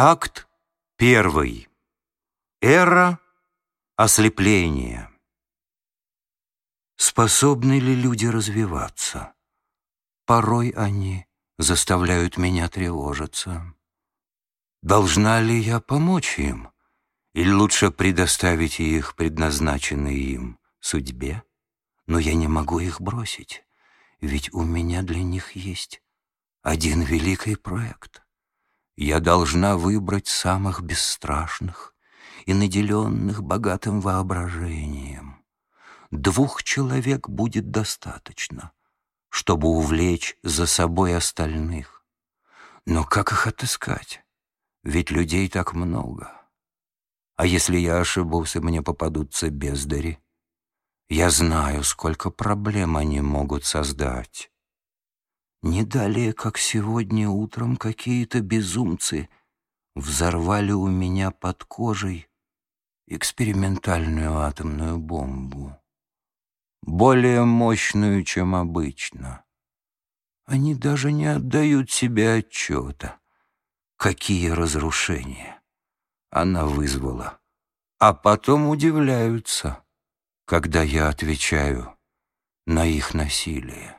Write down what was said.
Акт первый. Эра ослепления. Способны ли люди развиваться? Порой они заставляют меня тревожиться. Должна ли я помочь им? Или лучше предоставить их предназначенной им судьбе? Но я не могу их бросить, ведь у меня для них есть один великий проект. Я должна выбрать самых бесстрашных и наделенных богатым воображением. Двух человек будет достаточно, чтобы увлечь за собой остальных. Но как их отыскать? Ведь людей так много. А если я ошибусь, и мне попадутся бездари? Я знаю, сколько проблем они могут создать. Не далее, как сегодня утром, какие-то безумцы взорвали у меня под кожей экспериментальную атомную бомбу, более мощную, чем обычно. Они даже не отдают себе отчета, какие разрушения она вызвала, а потом удивляются, когда я отвечаю на их насилие.